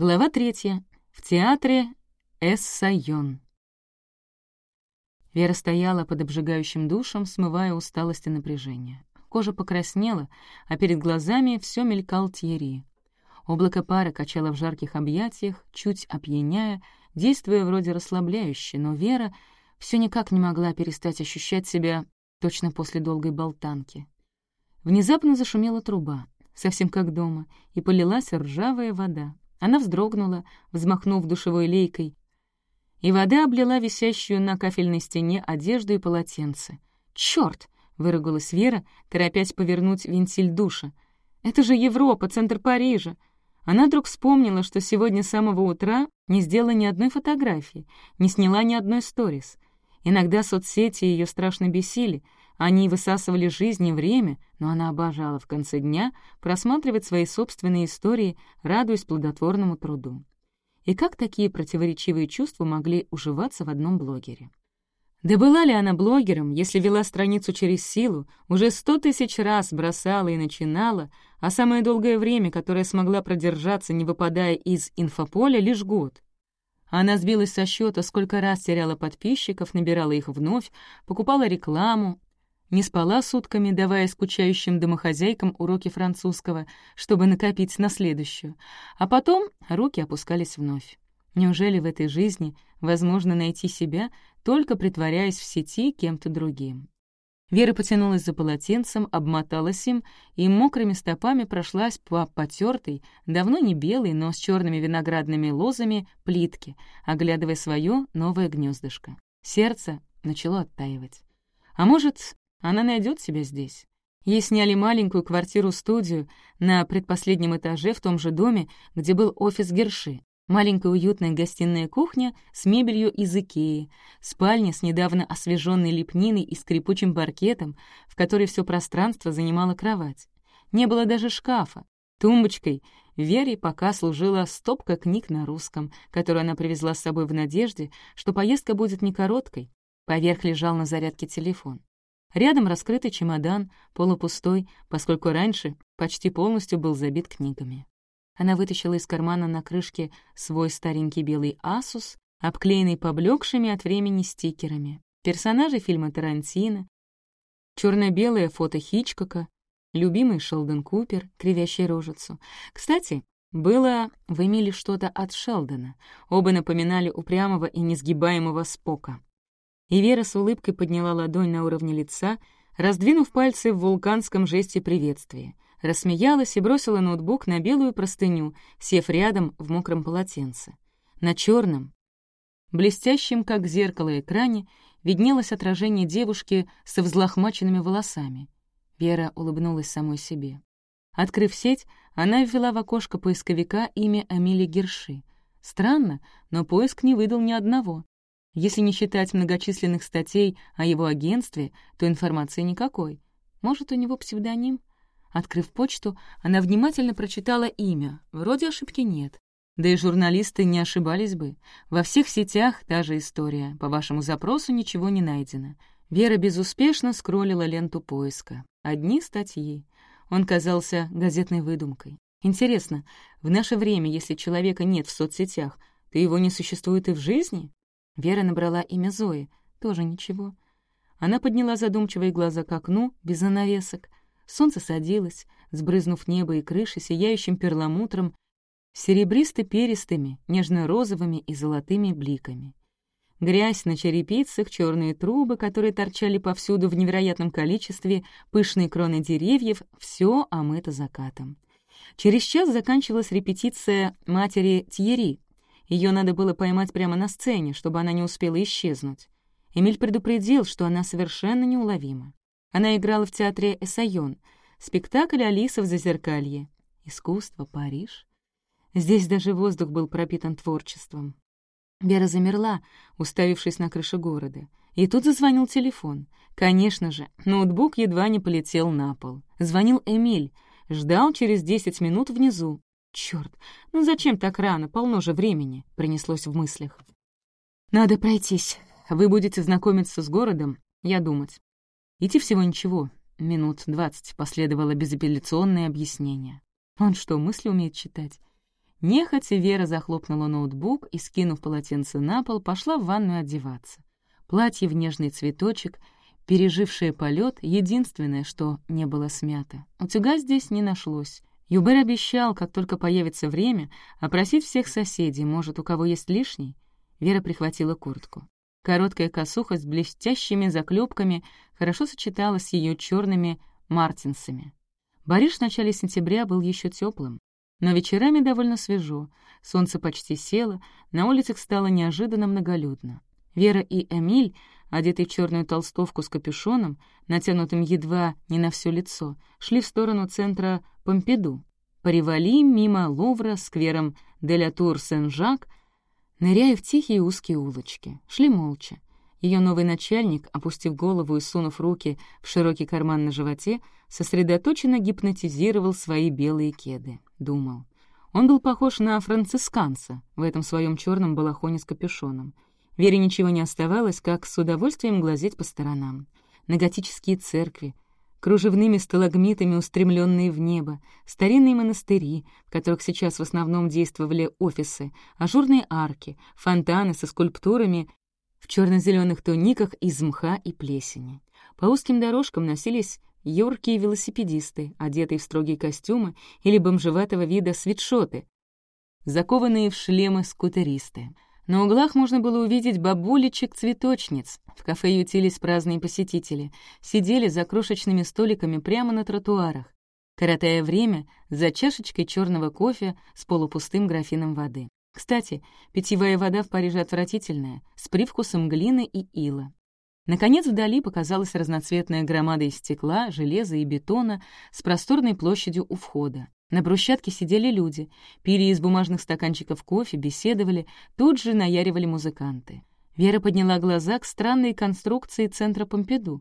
Глава третья. В театре Эссайон. Вера стояла под обжигающим душем, смывая усталость и напряжение. Кожа покраснела, а перед глазами все мелькал Тьерри. Облако пара качало в жарких объятиях, чуть опьяняя, действуя вроде расслабляюще, но Вера все никак не могла перестать ощущать себя точно после долгой болтанки. Внезапно зашумела труба, совсем как дома, и полилась ржавая вода. Она вздрогнула, взмахнув душевой лейкой, и вода облила висящую на кафельной стене одежду и полотенце. «Чёрт!» — выругалась Вера, торопясь повернуть вентиль душа. «Это же Европа, центр Парижа!» Она вдруг вспомнила, что сегодня с самого утра не сделала ни одной фотографии, не сняла ни одной сторис. Иногда соцсети ее страшно бесили, они высасывали жизнь и время, но она обожала в конце дня просматривать свои собственные истории, радуясь плодотворному труду. И как такие противоречивые чувства могли уживаться в одном блогере? Да была ли она блогером, если вела страницу через силу, уже сто тысяч раз бросала и начинала, а самое долгое время, которое смогла продержаться, не выпадая из инфополя, лишь год? Она сбилась со счета, сколько раз теряла подписчиков, набирала их вновь, покупала рекламу, не спала сутками, давая скучающим домохозяйкам уроки французского, чтобы накопить на следующую, а потом руки опускались вновь. Неужели в этой жизни возможно найти себя, только притворяясь в сети кем-то другим? Вера потянулась за полотенцем, обмоталась им и мокрыми стопами прошлась по потертой, давно не белой, но с черными виноградными лозами плитке, оглядывая свое новое гнездышко. Сердце начало оттаивать. А может, она найдет себя здесь. Ей сняли маленькую квартиру-студию на предпоследнем этаже в том же доме, где был офис Герши. Маленькая уютная гостиная кухня с мебелью из Икеи, спальня с недавно освеженной лепниной и скрипучим паркетом, в которой все пространство занимала кровать. Не было даже шкафа. Тумбочкой Вере пока служила стопка книг на русском, которую она привезла с собой в надежде, что поездка будет не короткой. Поверх лежал на зарядке телефон. Рядом раскрытый чемодан, полупустой, поскольку раньше почти полностью был забит книгами. Она вытащила из кармана на крышке свой старенький белый «Асус», обклеенный поблекшими от времени стикерами, персонажи фильма Тарантино, черно белое фото Хичкока, любимый Шелдон Купер, кривящий рожицу. Кстати, было в Эмиле что-то от Шелдона. Оба напоминали упрямого и несгибаемого Спока. И Вера с улыбкой подняла ладонь на уровне лица, раздвинув пальцы в вулканском жесте приветствия, рассмеялась и бросила ноутбук на белую простыню, сев рядом в мокром полотенце. На черном, блестящем, как зеркало экране, виднелось отражение девушки со взлохмаченными волосами. Вера улыбнулась самой себе. Открыв сеть, она ввела в окошко поисковика имя Амели Герши. Странно, но поиск не выдал ни одного. Если не считать многочисленных статей о его агентстве, то информации никакой. Может, у него псевдоним? Открыв почту, она внимательно прочитала имя. Вроде ошибки нет. Да и журналисты не ошибались бы. Во всех сетях та же история. По вашему запросу ничего не найдено. Вера безуспешно скроллила ленту поиска. Одни статьи. Он казался газетной выдумкой. Интересно, в наше время, если человека нет в соцсетях, то его не существует и в жизни? Вера набрала имя Зои. Тоже ничего. Она подняла задумчивые глаза к окну, без занавесок. Солнце садилось, сбрызнув небо и крыши сияющим перламутром, серебристо-перистыми, нежно-розовыми и золотыми бликами. Грязь на черепицах, черные трубы, которые торчали повсюду в невероятном количестве, пышные кроны деревьев — все омыто закатом. Через час заканчивалась репетиция матери Тьери, ее надо было поймать прямо на сцене, чтобы она не успела исчезнуть. Эмиль предупредил, что она совершенно неуловима. Она играла в театре «Эссайон», спектакль «Алиса в зазеркалье». Искусство, Париж. Здесь даже воздух был пропитан творчеством. Вера замерла, уставившись на крышу города. И тут зазвонил телефон. Конечно же, ноутбук едва не полетел на пол. Звонил Эмиль. Ждал через десять минут внизу. Черт, ну зачем так рано, полно же времени, принеслось в мыслях. Надо пройтись. Вы будете знакомиться с городом, я думать. Идти всего ничего. Минут двадцать последовало безапелляционное объяснение. Он что, мысли умеет читать? Нехотя Вера захлопнула ноутбук и, скинув полотенце на пол, пошла в ванную одеваться. Платье в нежный цветочек, пережившее полет, единственное, что не было смято. Утюга здесь не нашлось. Юбер обещал, как только появится время, опросить всех соседей, может, у кого есть лишний. Вера прихватила куртку. Короткая косуха с блестящими заклепками хорошо сочеталась с ее черными мартинсами. Бариш в начале сентября был еще теплым, но вечерами довольно свежо, солнце почти село, на улицах стало неожиданно многолюдно. Вера и Эмиль, одетые в черную толстовку с капюшоном, натянутым едва не на все лицо, шли в сторону центра Помпиду. Паривали мимо Лувра, сквером Деля Тур Сен-Жак — ныряя в тихие узкие улочки. Шли молча. Ее новый начальник, опустив голову и сунув руки в широкий карман на животе, сосредоточенно гипнотизировал свои белые кеды. Думал. Он был похож на францисканца в этом своем черном балахоне с капюшоном. Вере ничего не оставалось, как с удовольствием глазеть по сторонам. На готические церкви, кружевными сталагмитами устремленные в небо, старинные монастыри, в которых сейчас в основном действовали офисы, ажурные арки, фонтаны со скульптурами в черно-зеленых туниках из мха и плесени. По узким дорожкам носились юркие велосипедисты, одетые в строгие костюмы или бомжеватого вида свитшоты, закованные в шлемы скутеристы — на углах можно было увидеть бабулечек-цветочниц. В кафе ютились праздные посетители, сидели за крошечными столиками прямо на тротуарах, коротая время за чашечкой черного кофе с полупустым графином воды. Кстати, питьевая вода в Париже отвратительная, с привкусом глины и ила. Наконец вдали показалась разноцветная громада из стекла, железа и бетона с просторной площадью у входа. На брусчатке сидели люди, пили из бумажных стаканчиков кофе, беседовали, тут же наяривали музыканты. Вера подняла глаза к странной конструкции центра Помпиду.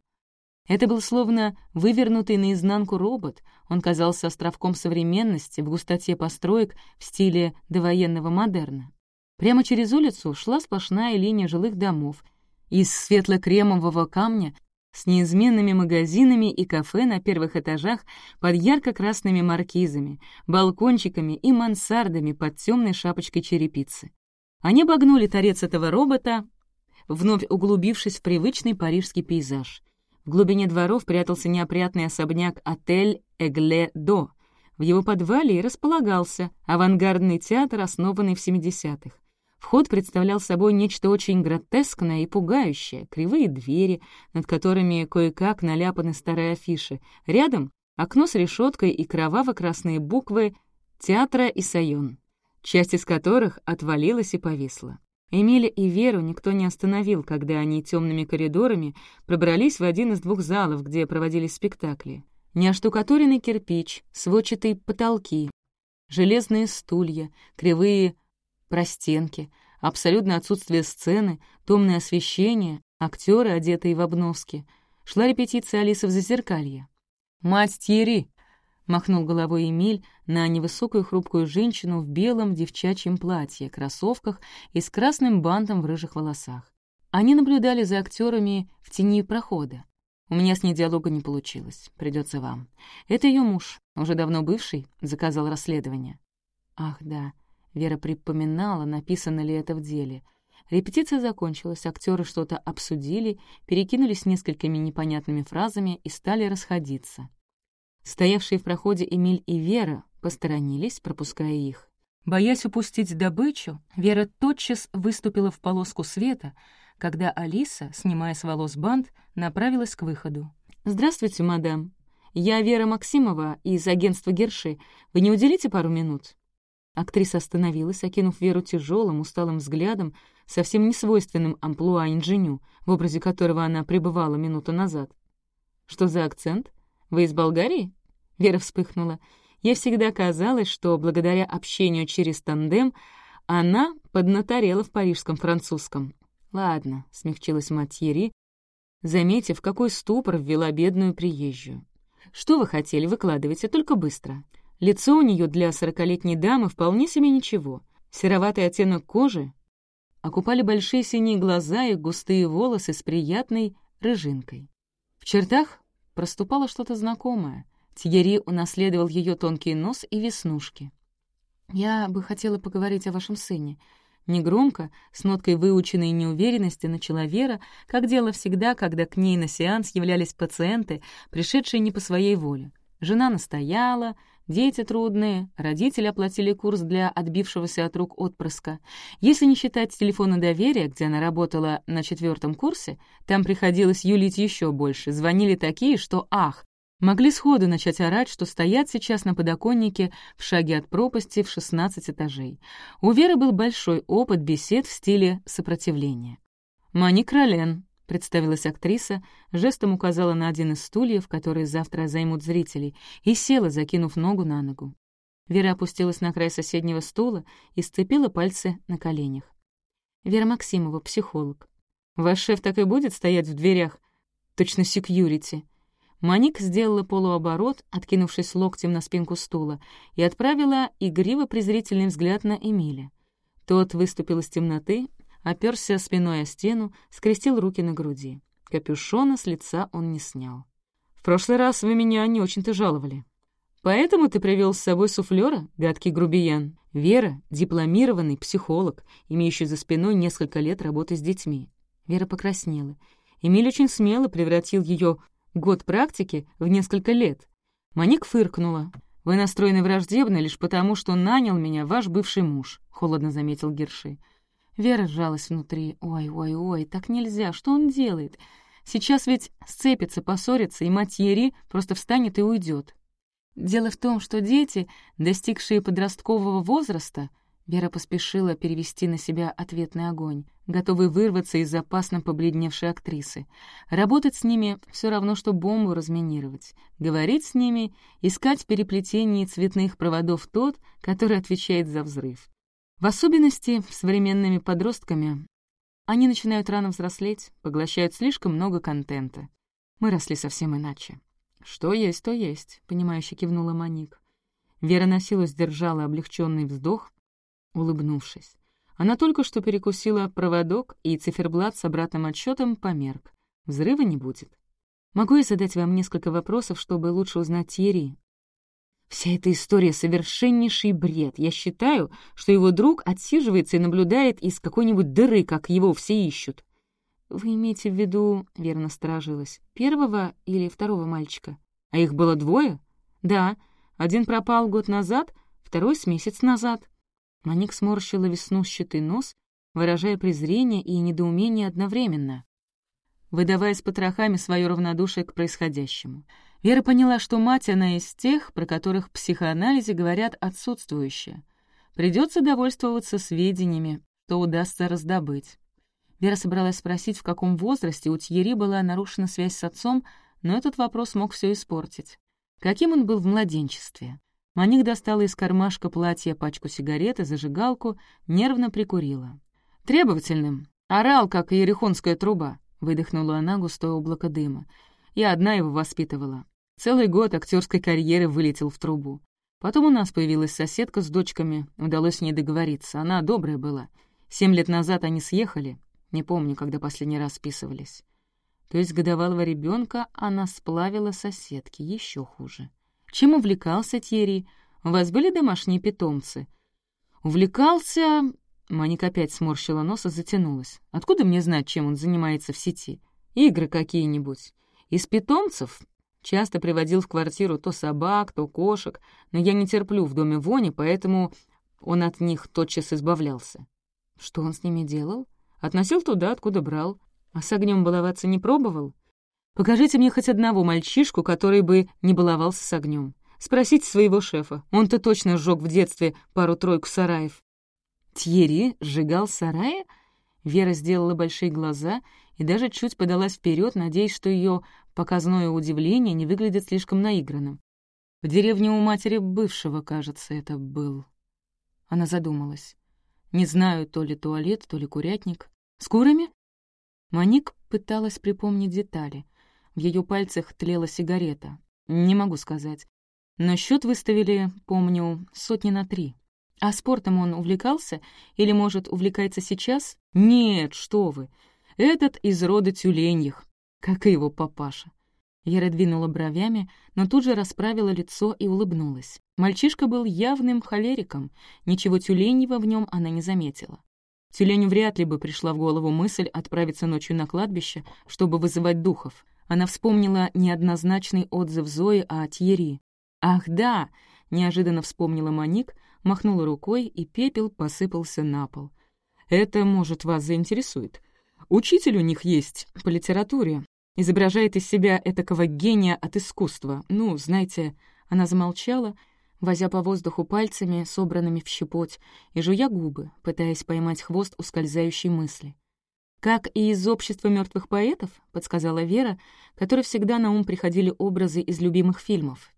Это был словно вывернутый наизнанку робот, он казался островком современности в густоте построек в стиле довоенного модерна. Прямо через улицу шла сплошная линия жилых домов. Из светло-кремового камня с неизменными магазинами и кафе на первых этажах под ярко-красными маркизами, балкончиками и мансардами под темной шапочкой черепицы. Они обогнули торец этого робота, вновь углубившись в привычный парижский пейзаж. В глубине дворов прятался неопрятный особняк отель «Эгле-До». В его подвале и располагался авангардный театр, основанный в 70-х. Вход представлял собой нечто очень гротескное и пугающее, кривые двери, над которыми кое-как наляпаны старые афиши. Рядом — окно с решеткой и кроваво-красные буквы «Театра и Сайон», часть из которых отвалилась и повисла. Эмиля и Веру никто не остановил, когда они темными коридорами пробрались в один из двух залов, где проводились спектакли. Неоштукатуренный кирпич, сводчатые потолки, железные стулья, кривые простенки, абсолютное отсутствие сцены, томное освещение, актеры, одетые в обноски. Шла репетиция Алисы в Зазеркалье. «Мать Тьерри!» — махнул головой Эмиль на невысокую хрупкую женщину в белом девчачьем платье, кроссовках и с красным бантом в рыжих волосах. Они наблюдали за актерами в тени прохода. У меня с ней диалога не получилось. Придется вам. Это ее муж, уже давно бывший, заказал расследование. Ах, да. Вера припоминала, написано ли это в деле. Репетиция закончилась, актеры что-то обсудили, перекинулись несколькими непонятными фразами и стали расходиться. Стоявшие в проходе Эмиль и Вера посторонились, пропуская их. Боясь упустить добычу, Вера тотчас выступила в полоску света, когда Алиса, снимая с волос бант, направилась к выходу. «Здравствуйте, мадам. Я Вера Максимова из агентства Герши. Вы не уделите пару минут?» Актриса остановилась, окинув Веру тяжелым, усталым взглядом, совсем не свойственным амплуа инженю, в образе которого она пребывала минуту назад. «Что за акцент? Вы из Болгарии?» Вера вспыхнула. Ей всегда казалось, что благодаря общению через тандем она поднаторела в парижском французском. «Ладно», — смягчилась Матьери, заметив, какой ступор ввела бедную приезжую. «Что вы хотели, выкладывайте, только быстро». Лицо у нее для сорокалетней дамы вполне себе ничего. Сероватый оттенок кожи окупали большие синие глаза и густые волосы с приятной рыжинкой. В чертах проступало что-то знакомое. Тьерри унаследовал ее тонкий нос и веснушки. «Я бы хотела поговорить о вашем сыне». Негромко, с ноткой выученной неуверенности, начала Вера, как дело всегда, когда к ней на сеанс являлись пациенты, пришедшие не по своей воле. Жена настояла, дети трудные, родители оплатили курс для отбившегося от рук отпрыска. Если не считать телефона доверия, где она работала на четвертом курсе, там приходилось юлить еще больше, звонили такие, что ах, Могли сходу начать орать, что стоят сейчас на подоконнике в шаге от пропасти в 16 этажей. У Веры был большой опыт бесед в стиле сопротивления. «Мани Кролен», — представилась актриса, жестом указала на один из стульев, которые завтра займут зрителей, и села, закинув ногу на ногу. Вера опустилась на край соседнего стула и сцепила пальцы на коленях. «Вера Максимова, психолог. Ваш шеф так и будет стоять в дверях? Точно секьюрити», Маник сделала полуоборот, откинувшись локтем на спинку стула, и отправила игриво-презрительный взгляд на Эмиля. Тот выступил из темноты, оперся спиной о стену, скрестил руки на груди. Капюшона с лица он не снял. «В прошлый раз вы меня не очень-то жаловали. Поэтому ты привел с собой суфлера, гадкий грубиян. Вера — дипломированный психолог, имеющий за спиной несколько лет работы с детьми». Вера покраснела. Эмиль очень смело превратил ее Год практики в несколько лет. Маник фыркнула. «Вы настроены враждебно лишь потому, что нанял меня ваш бывший муж», — холодно заметил Герши. Вера сжалась внутри. «Ой-ой-ой, так нельзя, что он делает? Сейчас ведь сцепится, поссорится, и мать Ери просто встанет и уйдет. Дело в том, что дети, достигшие подросткового возраста, Вера поспешила перевести на себя ответный огонь, готовый вырваться из опасно побледневшей актрисы. Работать с ними — все равно, что бомбу разминировать. Говорить с ними — искать в переплетении цветных проводов тот, который отвечает за взрыв. В особенности современными подростками они начинают рано взрослеть, поглощают слишком много контента. Мы росли совсем иначе. «Что есть, то есть», — понимающе кивнула Моник. Вера на силу сдержала облегченный вздох, улыбнувшись. Она только что перекусила проводок, и циферблат с обратным отсчетом померк. Взрыва не будет. Могу я задать вам несколько вопросов, чтобы лучше узнать Тьерри? Вся эта история — совершеннейший бред. Я считаю, что его друг отсиживается и наблюдает из какой-нибудь дыры, как его все ищут. Вы имеете в виду, — верно сторожилась, первого или второго мальчика? А их было двое? Да, один пропал год назад, второй с месяц назад. Маник сморщила веснущатый нос, выражая презрение и недоумение одновременно, выдавая с потрохами свое равнодушие к происходящему. Вера поняла, что мать она из тех, про которых в психоанализе говорят отсутствующая. Придется довольствоваться сведениями, что удастся раздобыть. Вера собралась спросить, в каком возрасте у Тьери была нарушена связь с отцом, но этот вопрос мог все испортить. Каким он был в младенчестве? Маник достала из кармашка платья пачку сигарет и зажигалку, нервно прикурила. «Требовательным. Орал, как ерехонская труба», — выдохнула она густое облако дыма. «Я одна его воспитывала. Целый год актерской карьеры вылетел в трубу. Потом у нас появилась соседка с дочками, удалось с ней договориться. Она добрая была. Семь лет назад они съехали. Не помню, когда последний раз списывались. То есть годовалого ребенка она сплавила соседки, еще хуже. Чем увлекался Тьерри? У вас были домашние питомцы? Увлекался... Маника опять сморщила нос и затянулась. Откуда мне знать, чем он занимается в сети? Игры какие-нибудь. Из питомцев часто приводил в квартиру то собак, то кошек, но я не терплю в доме вони, поэтому он от них тотчас избавлялся. Что он с ними делал? Относил туда, откуда брал. А с огнем баловаться не пробовал? Покажите мне хоть одного мальчишку, который бы не баловался с огнем. Спросите своего шефа. Он-то точно сжег в детстве пару-тройку сараев». «Тьерри сжигал сараи?» Вера сделала большие глаза и даже чуть подалась вперед, надеясь, что ее показное удивление не выглядит слишком наигранным. В деревне у матери бывшего, кажется, это был. Она задумалась. Не знаю, то ли туалет, то ли курятник. С курами? Маник пыталась припомнить детали. В ее пальцах тлела сигарета. Не могу сказать. Но счет выставили, помню, сотни на три. А спортом он увлекался? Или, может, увлекается сейчас? Нет, что вы. Этот из рода тюленьих, как и его папаша. Вера двинула бровями, но тут же расправила лицо и улыбнулась. Мальчишка был явным холериком, ничего тюленьего в нем она не заметила. Тюленю вряд ли бы пришла в голову мысль отправиться ночью на кладбище, чтобы вызывать духов. Она вспомнила неоднозначный отзыв Зои о Тьери. «Ах, да!» — неожиданно вспомнила Моник, махнула рукой, и пепел посыпался на пол. «Это, может, вас заинтересует. Учитель у них есть по литературе. Изображает из себя этакого гения от искусства. Ну, знаете...» Она замолчала, возя по воздуху пальцами, собранными в щепоть, и жуя губы, пытаясь поймать хвост ускользающей мысли. «Как и из общества мертвых поэтов», — подсказала Вера, которой всегда на ум приходили образы из любимых фильмов.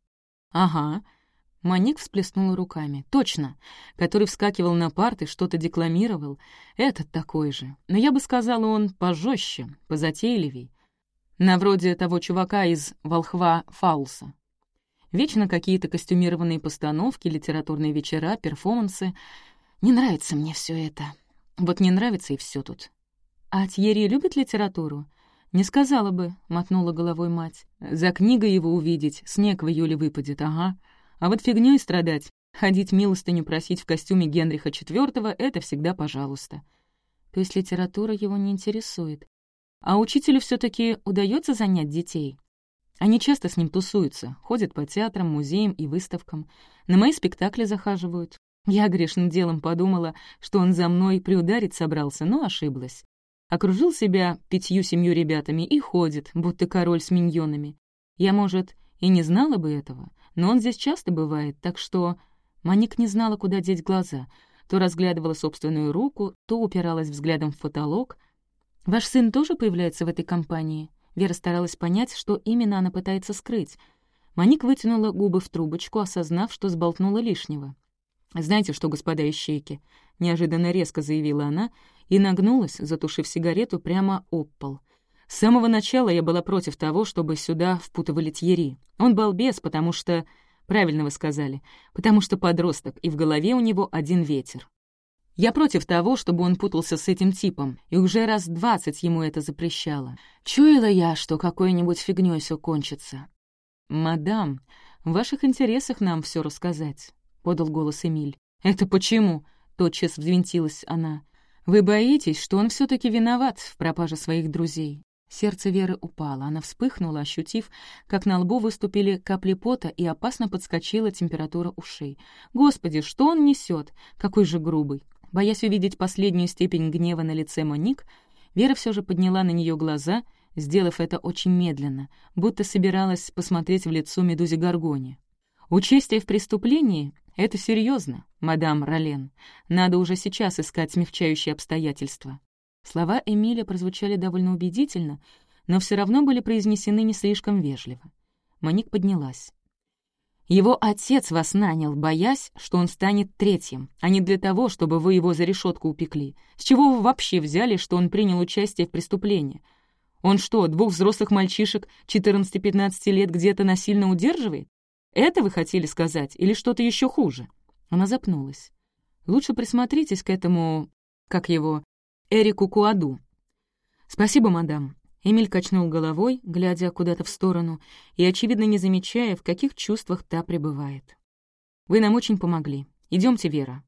«Ага», Маник всплеснула руками. «Точно! Который вскакивал на парты, что-то декламировал. Этот такой же. Но я бы сказала, он пожестче, позатейливей. На вроде того чувака из «Волхва Фаулса». Вечно какие-то костюмированные постановки, литературные вечера, перформансы. Не нравится мне все это. Вот не нравится и все тут. А Тьерри любит литературу? «Не сказала бы», — мотнула головой мать. «За книгой его увидеть, снег в июле выпадет, ага». А вот фигнёй страдать, ходить милостыню просить в костюме Генриха IV — это всегда пожалуйста. То есть литература его не интересует. А учителю все таки удается занять детей? Они часто с ним тусуются, ходят по театрам, музеям и выставкам. На мои спектакли захаживают. Я грешным делом подумала, что он за мной приударить собрался, но ошиблась. Окружил себя пятью-семью ребятами и ходит, будто король с миньонами. Я, может, и не знала бы этого, но он здесь часто бывает, так что... Маник не знала, куда деть глаза. То разглядывала собственную руку, то упиралась взглядом в потолок. «Ваш сын тоже появляется в этой компании?» Вера старалась понять, что именно она пытается скрыть. Маник вытянула губы в трубочку, осознав, что сболтнула лишнего. «Знаете что, господа ищейки?» — неожиданно резко заявила она и нагнулась, затушив сигарету прямо об пол — с самого начала я была против того, чтобы сюда впутывали Тьери. Он балбес, потому что... Правильно вы сказали. Потому что подросток, и в голове у него один ветер. Я против того, чтобы он путался с этим типом, и уже раз двадцать ему это запрещало. Чуяла я, что какой-нибудь фигнёй всё кончится. «Мадам, в ваших интересах нам всё рассказать», — подал голос Эмиль. «Это почему?» — тотчас взвинтилась она. «Вы боитесь, что он всё таки виноват в пропаже своих друзей. Сердце Веры упало, она вспыхнула, ощутив, как на лбу выступили капли пота и опасно подскочила температура ушей. «Господи, что он несет? Какой же грубый!» Боясь увидеть последнюю степень гнева на лице Моник, Вера все же подняла на нее глаза, сделав это очень медленно, будто собиралась посмотреть в лицо Медузе Гаргоне. «Участие в преступлении — это серьезно, мадам Ролен. Надо уже сейчас искать смягчающие обстоятельства. Слова Эмиля прозвучали довольно убедительно, но все равно были произнесены не слишком вежливо. Моник поднялась. «Его отец вас нанял, боясь, что он станет третьим, а не для того, чтобы вы его за решетку упекли. С чего вы вообще взяли, что он принял участие в преступлении? Он что, двух взрослых мальчишек 14-15 лет где-то насильно удерживает? Это вы хотели сказать или что-то еще хуже?» Она запнулась. «Лучше присмотритесь к этому, как его, Эрику Куаду. «Спасибо, мадам». Эмиль качнул головой, глядя куда-то в сторону, и, очевидно, не замечая, в каких чувствах та пребывает. «Вы нам очень помогли. Идемте, Вера».